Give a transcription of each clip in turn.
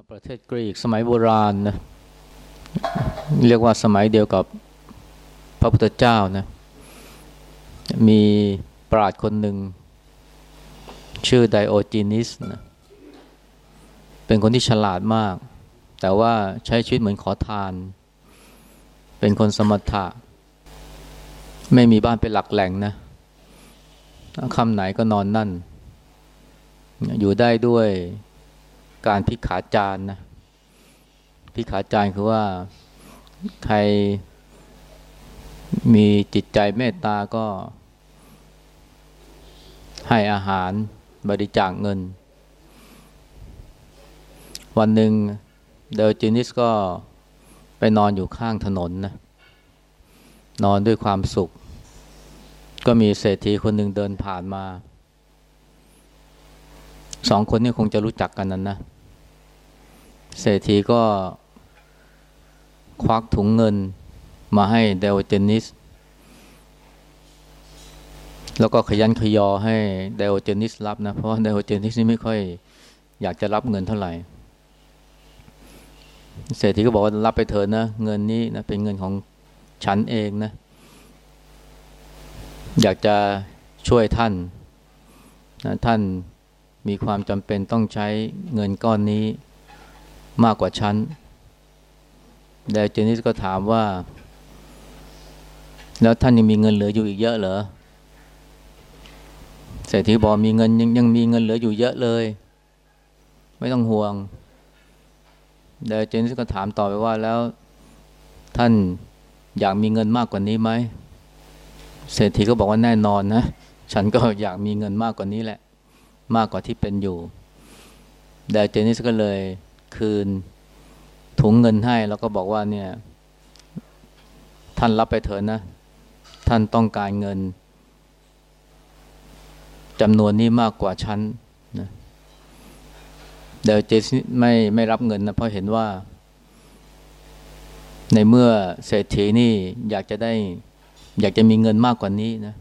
ประเทศกรีกสมัยโบราณนะเรียกว่าสมัยเดียวกับพระพุทธเจ้านะมีปราชญ์คนหนึ่ง ชื่อไดโอจีนิสนะเป็นคนที่ฉลาดมาก แต่ว่าใช้ชีวิตเหมือนขอทาน เป็นคนสมถะ ไม่มีบ้านเป็นหลักแหล่งนะคำไหนก็นอนนั่น อยู่ได้ด้วย การพิขาจารนะพิขาจารคือว่าใครมีจิตใจเมตตาก็ ให้อาหารบริจาคเงิน วันหนึ่งเดลจินิสก็ไปนอนอยู่ข้างถนนนะนอนด้วยความสุข ก็มีเศรษฐีคนหนึ่งเดินผ่านมา สองคนนี้คงจะรู้จักกันนั้นนะ เศรษฐีก็ ควักถุงเงินมาให้เดวเจนิส แล้วก็ขยันขยอให้เดวเจนิสรับนะ เพราะว่าเดวเจนิสนี่ไม่ค่อยอยากจะรับเงินเท่าไหร่ เศรษฐีก็บอกว่ารับไปเถอะนะ เงินนี้นะเป็นเงินของฉันเองนะ อยากจะช่วยท่านนะท่าน มีความจำเป็นต้องใช้เงินก้อนนี้มากกว่าฉันเดเจนิสก็ถามว่า แล้วท่านยังมีเงินเหลืออยู่อีกเยอะเหรอเศรษฐีบอกมีเงินยังยังมีเงินเหลืออยู่เยอะเลย ไม่ต้องห่วงเดเจนิสก็ถามต่อไปว่าแล้วท่านอยากมีเงินมากกว่านี้ไหมเศรษฐีก็บอกว่าแน่นอนนะ ฉันก็อยากมีเงินมากกว่านี้แหละ มากกว่าที่เป็นอยู่เดเจนิสก็เลยคืนถุงเงินให้แล้วก็บอกว่าเนี่ย ท่านรับไปเถอะนะ ท่านต้องการเงินจำนวนนี้มากกว่าฉันนะเดเจนิสไม่ไม่รับเงินนะเพราะเห็นว่า ในเมื่อเศรษฐีนี่อยากจะได้ อยากจะมีเงินมากกว่านี้นะ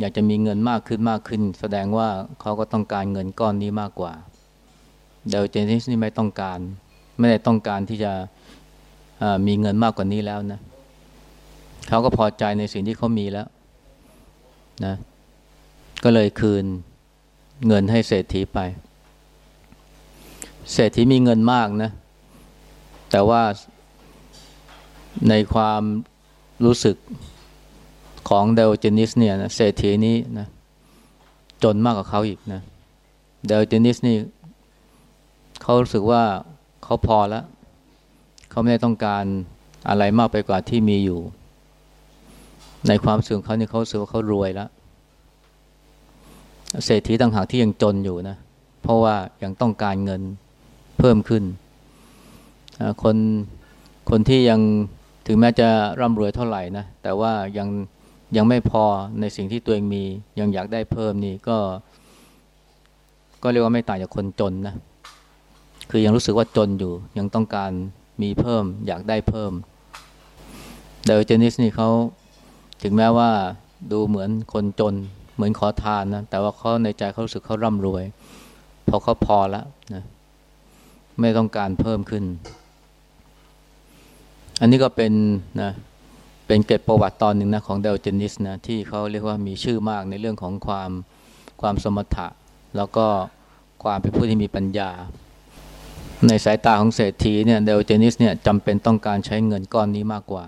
อยากจะมีเงินมากขึ้นมากขึ้น แสดงว่าเขาก็ต้องการเงินก้อนนี้มากกว่าเดลเจนิสนี่ไม่ต้องการ ไม่ได้ต้องการที่จะมีเงินมากกว่านี้แล้วนะเขาก็พอใจในสิ่งที่เขามีแล้วนะก็เลยคืนเงินให้เศรษฐีไป เศรษฐีมีเงินมากนะ แต่ว่าในความรู้สึก ของเดลเจนิสเนี่ยนะเศรษฐีนี้นะจนมากกว่าเขาอีกนะเดลเจนิสนี่เขารู้สึกว่าเขาพอแล้วเขาไม่ได้ต้องการอะไรมากไปกว่าที่มีอยู่ ในความสึกเขาเนี่ยเขาสึกว่าเขารวยแล้วเศรษฐีต่างหากที่ยังจนอยู่นะ เพราะว่ายังต้องการเงินเพิ่มขึ้นคนคนที่ยังถึงแม้จะร่ำรวยเท่าไหร่นะ แต่ว่ายัง ยังไม่พอในสิ่งที่ตัวเองมี ยังอยากได้เพิ่มนี่ก็ ก็เรียกว่าไม่ต่างจากคนจนนะคือยังรู้สึกว่าจนอยู่ ยังต้องการมีเพิ่ม อยากได้เพิ่มเดลเจนิสนี่เขาถึงแม้ว่าดูเหมือนคนจน เหมือนขอทานนะแต่ว่าเขาในใจเขารู้สึกเขาร่ำรวย พอเขาพอแล้วนะไม่ต้องการเพิ่มขึ้น อันนี้ก็เป็นนะเเป็นเกร็ดประวัติตอนหนึ่งนะของเดลเจนิสนะที่เขาเรียกว่ามีชื่อมากในเรื่องของความความสมถะ แล้วก็ความเป็นผู้ที่มีปัญญา ในสายตาของเศรษฐีเนี่ยเดลเจนิสเนี่ยจำเป็นต้องการใช้เงินก้อนนี้มากกว่า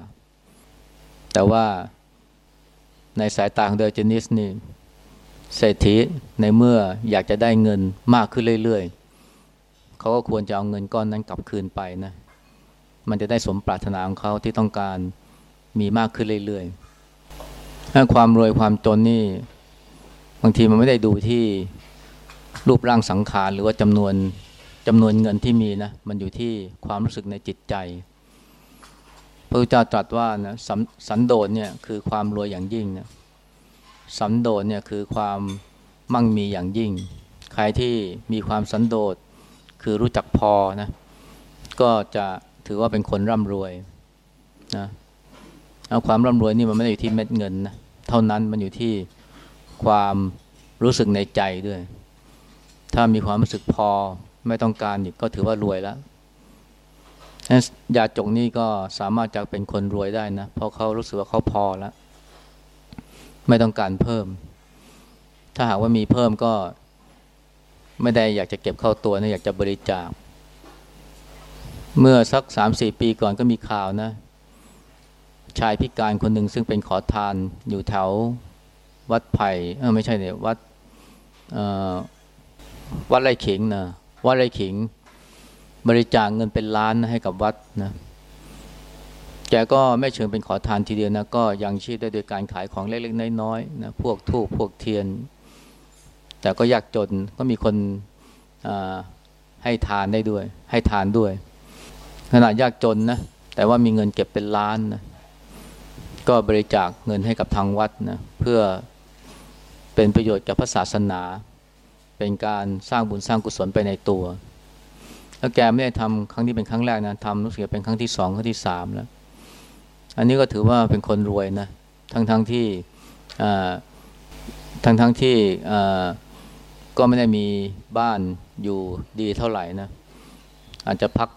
แต่ว่าในสายตาของเดลเจนิสนี่เศรษฐีในเมื่ออยากจะได้เงินมากขึ้นเรื่อยๆเขาก็ควรจะเอาเงินก้อนนั้นกลับคืนไปนะมันจะได้สมปรารถนาของเขาที่ต้องการ มีมากขึ้นเรื่อยๆถ้าความรวยความจนนี่ บางทีมันไม่ได้ดูที่รูปร่างสังขารหรือว่าจำนวนจำนวนเงินที่มีนะ มันอยู่ที่ความรู้สึกในจิตใจ พระพุทธเจ้าตรัสว่านะสสันโดษเนี่ยคือความรวยอย่างยิ่งนะสันโดษเนี่ยคือความมั่งมีอย่างยิ่ง ใครที่มีความสันโดษคือรู้จักพอนะ ก็จะถือว่าเป็นคนร่ำรวยนะ เอาความร่ำรวยนี่มันไม่ได้อยู่ที่เม็ดเงินนะเท่านั้นมันอยู่ที่ความรู้สึกในใจด้วย ถ้ามีความรู้สึกพอไม่ต้องการอีกก็ถือว่ารวยแล้วยาจกนี่ก็สามารถจะเป็นคนรวยได้นะ เพราะเขารู้สึกว่าเขาพอแล้ว ไม่ต้องการเพิ่ม ถ้าหากว่ามีเพิ่มก็ ไม่ได้อยากจะเก็บเข้าตัวนะอยากจะบริจาค เมื่อสักสามสี่ปีก่อนก็มีข่าวนะ ชายพิการคนหนึ่งซึ่งเป็นขอทานอยู่แถววัดไผ่เออไม่ใช่เนี่ยวัดวัดไร่ขิงนะวัดไร่ขิง บริจาคเงินเป็นล้านนะให้กับวัดนะแกก็ไม่เชิงเป็นขอทานทีเดียวนะก็ยังชีพได้โดยการขายของเล็กๆน้อยๆนะพวกทูบพวกเทียน แต่ก็ยากจนก็มีคนให้ทานได้ด้วย ให้ทานด้วย ขนาดยากจนนะแต่ว่ามีเงินเก็บเป็นล้านนะ ก็บริจาคเงินให้กับทางวัดนะเพื่อเป็นประโยชน์กับพระศาสนา เป็นการสร้างบุญสร้างกุศลไปในตัว แล้วแกไม่ได้ทำครั้งนี้เป็นครั้งแรกนะทำรู้สึกเป็นครั้งที่สองครั้งที่สามแล้ว อันนี้ก็ถือว่าเป็นคนรวยนะทั้งทั้งที่ทั้งทั้งที่ก็ไม่ได้มีบ้านอยู่ดีเท่าไหร่นะอาจจะพัก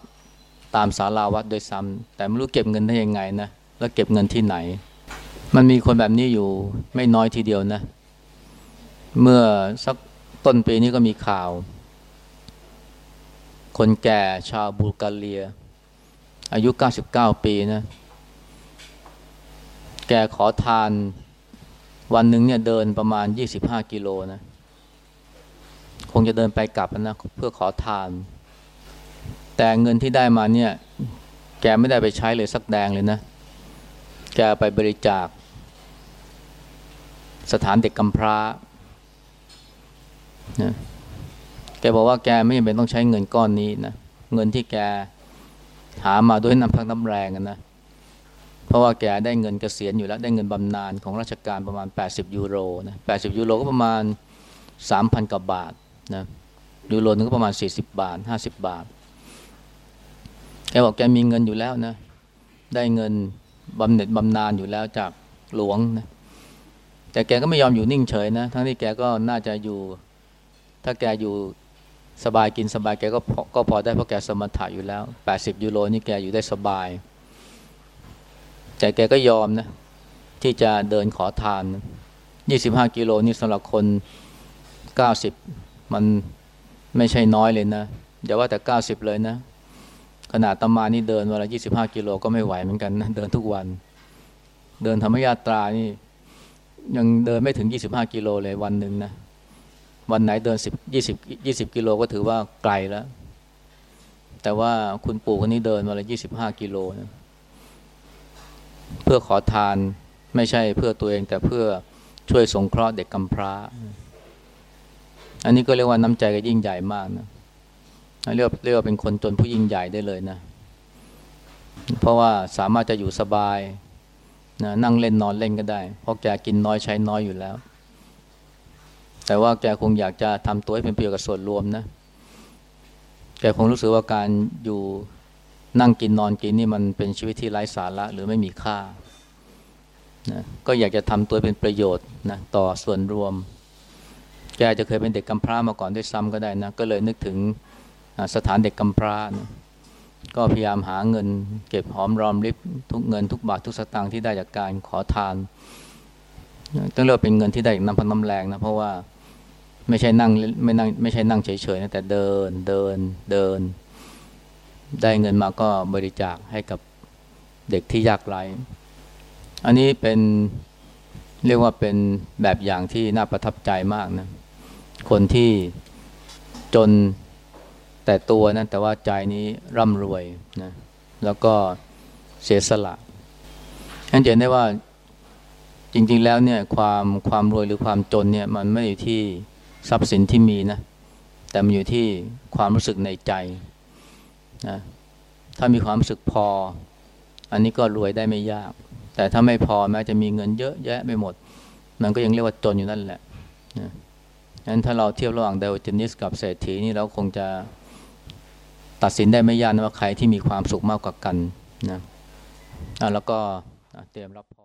ตามศาลาวัดโดยซ้ำแต่ไม่รู้เก็บเงินได้ยังไงนะ แล้วเก็บเงินที่ไหน มันมีคนแบบนี้อยู่ไม่น้อยทีเดียวนะ เมื่อสักต้นปีนี้ก็มีข่าว คนแก่ชาวบูลกาเรีย อายุ 99 ปีนะ แกขอทานวันหนึ่งเนี่ยเดินประมาณ 25 กิโลนะ คงจะเดินไปกลับนะเพื่อขอทาน แต่เงินที่ได้มาเนี่ย แกไม่ได้ไปใช้เลยสักแดงเลยนะ แกไปบริจาค สถานเด็กกำพร้านะแกบอกว่าแกไม่จำเป็นต้องใช้เงินก้อนนี้นะ เงินที่แกหามาด้วยน้ำพักน้ำแรงนะ เพราะว่าแกได้เงินเกษียณอยู่แล้ว ได้เงินบำนาญของราชการประมาณ 80 ยูโรนะ80 ยูโรก็ประมาณ 3,000กว่าบาทนะยูโรนึงก็ประมาณ 40 บาท 50 บาท แกบอกแกมีเงินอยู่แล้วนะ ได้เงิน บำเหน็จบำนาญอยู่แล้วจากหลวงนะแต่แกก็ไม่ยอมอยู่นิ่งเฉยนะทั้งที่แกก็น่าจะอยู่ ถ้าแกอยู่สบายกินสบายแกก็ก็พอได้เพราะแกสมถะอยู่แล้ว 80 ยูโรนี่แกอยู่ได้สบาย แต่แกก็ยอมนะ ที่จะเดินขอทาน25 กิโลนี่สำหรับคน 90 มันไม่ใช่น้อยเลยนะอย่าว่าแต่ 90 เลยนะ ขนาดตมานี่เดินวันละ25กิโลก็ไม่ไหวเหมือนกันนะเดินทุกวัน เดินธรรมยาตรานี่ ยังเดินไม่ถึง25กิโลเลยวันหนึ่งนะวันไหนเดินสิบยี่สิบยี่สิบกิโลก็ถือว่าไกลแล้ว แต่ว่าคุณปู่คนนี้เดินมาเลยยี่สิบห้ากิโลนะเพื่อขอทานไม่ใช่เพื่อตัวเอง แต่เพื่อช่วยสงเคราะห์เด็กกำพร้า อันนี้ก็เรียกว่าน้ำใจก็ยิ่งใหญ่มากนะ เรียกเรียกว่าเป็นคนจนผู้ยิ่งใหญ่ได้เลยนะ เพราะว่าสามารถจะอยู่สบายนะนั่งเล่นนอนเล่นก็ได้ เพราะแกกินน้อยใช้น้อยอยู่แล้ว แต่ว่าแกคงอยากจะทำตัวให้เป็นประโยชน์กับส่วนรวมนะ แกคงรู้สึกว่าการอยู่นั่งกินนอนกินนี่มันเป็นชีวิตที่ไร้สาระหรือไม่มีค่านะก็อยากจะทำตัวเป็นประโยชน์นะต่อส่วนรวม แกจะเคยเป็นเด็กกำพร้ามาก่อนด้วยซ้ำก็ได้นะ ก็เลยนึกถึง สถานเด็กกำพร้านะก็พยายามหาเงิน เก็บหอมรอมริบทุกเงินทุกบาททุกสตางค์ที่ได้จากการขอทานต้องเรียกเป็นเงินที่ได้จากน้ำพันน้ำแรงนะเพราะว่าไม่ใช่นั่งไม่นั่งไม่ใช่นั่งเฉยๆนะแต่เดินเดินเดิน ได้เงินมาก็บริจาคให้กับเด็กที่ยากไร้อันนี้เป็นเรียกว่าเป็นแบบอย่างที่น่าประทับใจมากนะคนที่จน แต่ตัวนะแต่ว่าใจนี้ร่ำรวยนะแล้วก็เสียสละฉันเห็นได้ว่าจริง ๆ แล้วเนี่ยความความรวยหรือความจนเนี่ยมันไม่อยู่ที่ทรัพย์สินที่มีนะแต่มันอยู่ที่ความรู้สึกในใจนะถ้ามีความรู้สึกพอ อันนี้ก็รวยได้ไม่ยาก แต่ถ้าไม่พอแม้จะมีเงินเยอะแยะไม่หมด มันก็ยังเรียกว่าจนอยู่นั่นแหละนะงั้นถ้าเราเทียบระหว่างเดวจนิสกับเศรษฐีนี่เราคงจะ ตัดสินได้ไม่ยากนะว่าใครที่มีความสุขมากกว่ากันนะแล้วก็เตรียมรับ